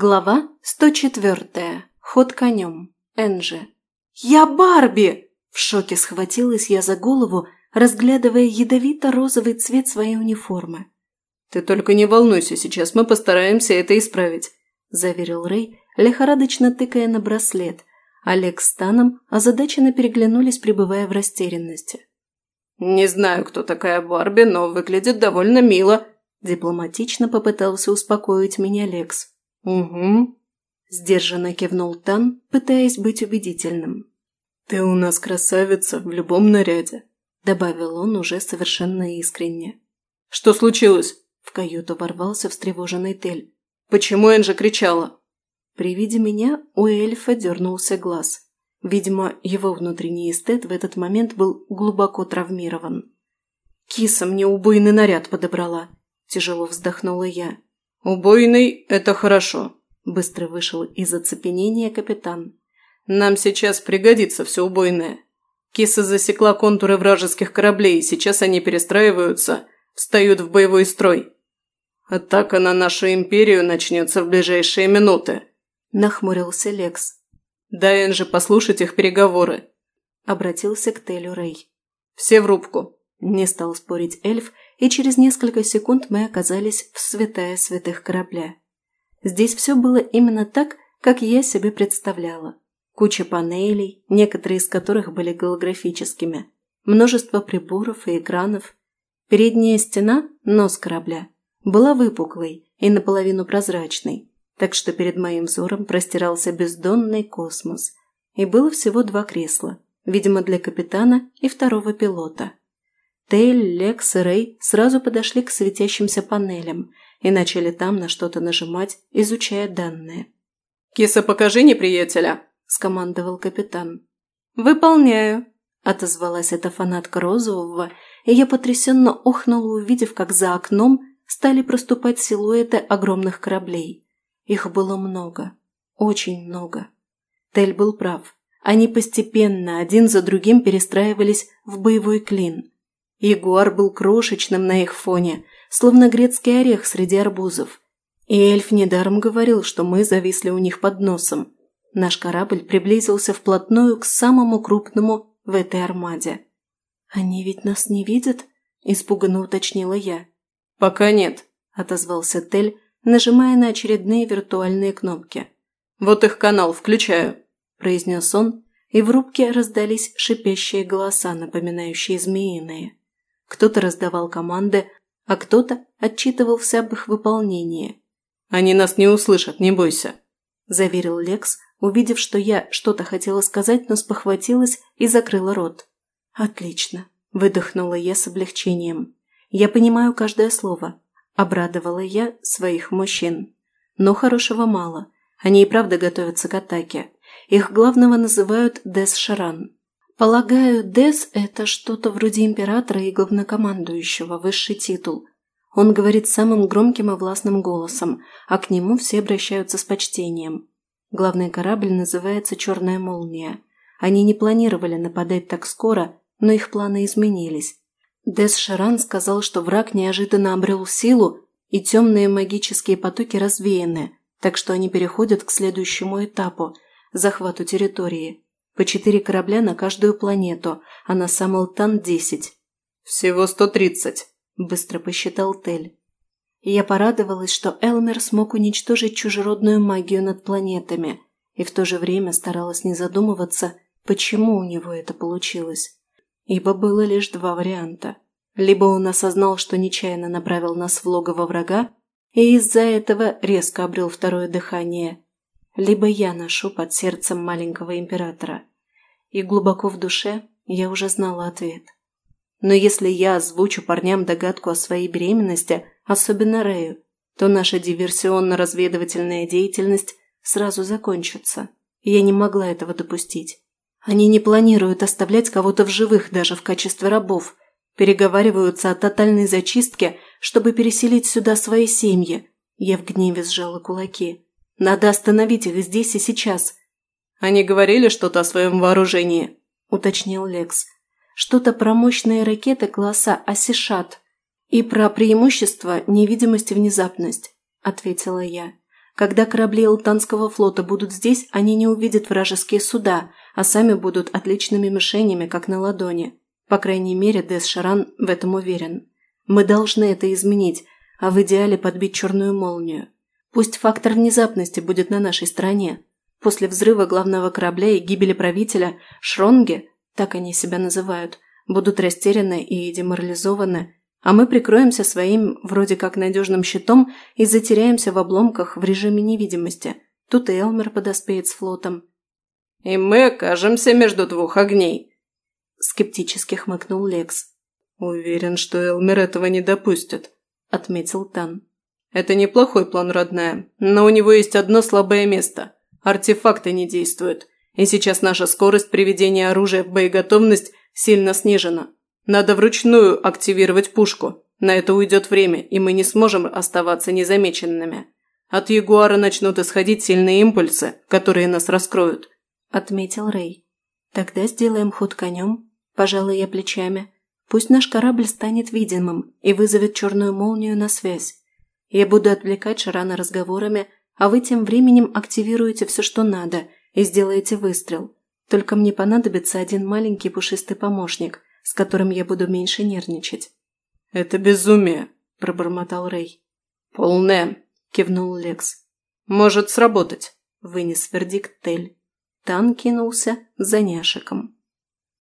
Глава 104. Ход конем. Энджи. «Я Барби!» В шоке схватилась я за голову, разглядывая ядовито-розовый цвет своей униформы. «Ты только не волнуйся сейчас, мы постараемся это исправить», – заверил Рэй, лихорадочно тыкая на браслет. Олег с Таном озадаченно переглянулись, пребывая в растерянности. «Не знаю, кто такая Барби, но выглядит довольно мило», – дипломатично попытался успокоить меня Лекс. «Угу», – сдержанно кивнул Тан, пытаясь быть убедительным. «Ты у нас красавица в любом наряде», – добавил он уже совершенно искренне. «Что случилось?» – в каюту ворвался встревоженный Тель. «Почему Энджи кричала?» При виде меня у эльфа дернулся глаз. Видимо, его внутренний эстет в этот момент был глубоко травмирован. «Киса мне убойный наряд подобрала», – тяжело вздохнула я. «Убойный – это хорошо», – быстро вышел из оцепенения капитан. «Нам сейчас пригодится все убойное. Киса засекла контуры вражеских кораблей, и сейчас они перестраиваются, встают в боевой строй. Атака на нашу империю начнется в ближайшие минуты», – нахмурился Лекс. «Дай Энже послушать их переговоры», – обратился к Телю Рэй. «Все в рубку», – не стал спорить эльф – и через несколько секунд мы оказались в святая святых корабля. Здесь все было именно так, как я себе представляла. Куча панелей, некоторые из которых были голографическими, множество приборов и экранов. Передняя стена, нос корабля, была выпуклой и наполовину прозрачной, так что перед моим взором простирался бездонный космос. И было всего два кресла, видимо, для капитана и второго пилота. Тейль, Лекс и Рэй сразу подошли к светящимся панелям и начали там на что-то нажимать, изучая данные. «Киса, покажи неприятеля!» – скомандовал капитан. «Выполняю!» – отозвалась эта фанатка розового, и я потрясенно охнула, увидев, как за окном стали проступать силуэты огромных кораблей. Их было много. Очень много. Тель был прав. Они постепенно, один за другим, перестраивались в боевой клин – Ягуар был крошечным на их фоне, словно грецкий орех среди арбузов. И эльф недаром говорил, что мы зависли у них под носом. Наш корабль приблизился вплотную к самому крупному в этой армаде. «Они ведь нас не видят?» – испуганно уточнила я. «Пока нет», – отозвался Тель, нажимая на очередные виртуальные кнопки. «Вот их канал, включаю», – произнес он, и в рубке раздались шипящие голоса, напоминающие змеиные. Кто-то раздавал команды, а кто-то отчитывался об их выполнении. «Они нас не услышат, не бойся», – заверил Лекс, увидев, что я что-то хотела сказать, но спохватилась и закрыла рот. «Отлично», – выдохнула я с облегчением. «Я понимаю каждое слово», – обрадовала я своих мужчин. Но хорошего мало. Они и правда готовятся к атаке. Их главного называют Дес Шаран. Полагаю, Дес – это что-то вроде императора и главнокомандующего, высший титул. Он говорит самым громким и властным голосом, а к нему все обращаются с почтением. Главный корабль называется «Черная молния». Они не планировали нападать так скоро, но их планы изменились. Дес Шаран сказал, что враг неожиданно обрел силу, и темные магические потоки развеяны, так что они переходят к следующему этапу – захвату территории – по четыре корабля на каждую планету, а на сам Алтан десять. «Всего сто тридцать», – быстро посчитал Тель. И я порадовалась, что Элмер смог уничтожить чужеродную магию над планетами, и в то же время старалась не задумываться, почему у него это получилось. Ибо было лишь два варианта. Либо он осознал, что нечаянно направил нас в логово врага, и из-за этого резко обрел второе дыхание, либо я ношу под сердцем маленького императора. И глубоко в душе я уже знала ответ. Но если я озвучу парням догадку о своей беременности, особенно Рэю, то наша диверсионно-разведывательная деятельность сразу закончится. я не могла этого допустить. Они не планируют оставлять кого-то в живых даже в качестве рабов. Переговариваются о тотальной зачистке, чтобы переселить сюда свои семьи. Я в гневе сжала кулаки. Надо остановить их здесь и сейчас. Они говорили что-то о своем вооружении, уточнил Лекс. Что-то про мощные ракеты класса Асишат и про преимущество невидимость и внезапность, ответила я. Когда корабли Алтанского флота будут здесь, они не увидят вражеские суда, а сами будут отличными мишенями, как на ладони. По крайней мере, Дес Шаран в этом уверен. Мы должны это изменить, а в идеале подбить черную молнию. Пусть фактор внезапности будет на нашей стороне. После взрыва главного корабля и гибели правителя, Шронги, так они себя называют, будут растеряны и деморализованы, а мы прикроемся своим вроде как надежным щитом и затеряемся в обломках в режиме невидимости. Тут и Элмер подоспеет с флотом. «И мы окажемся между двух огней», – скептически хмыкнул Лекс. «Уверен, что Элмер этого не допустит», – отметил Тан. «Это неплохой план, родная, но у него есть одно слабое место. Артефакты не действуют, и сейчас наша скорость приведения оружия в боеготовность сильно снижена. Надо вручную активировать пушку. На это уйдет время, и мы не сможем оставаться незамеченными. От Ягуара начнут исходить сильные импульсы, которые нас раскроют», – отметил Рэй. «Тогда сделаем ход конем», – пожалуй я плечами. «Пусть наш корабль станет видимым и вызовет черную молнию на связь. Я буду отвлекать Шарана разговорами, а вы тем временем активируете все, что надо, и сделаете выстрел. Только мне понадобится один маленький пушистый помощник – с которым я буду меньше нервничать. «Это безумие», – пробормотал Рэй. «Полное», – кивнул Лекс. «Может сработать», – вынес вердикт Тель. Тан кинулся за няшиком.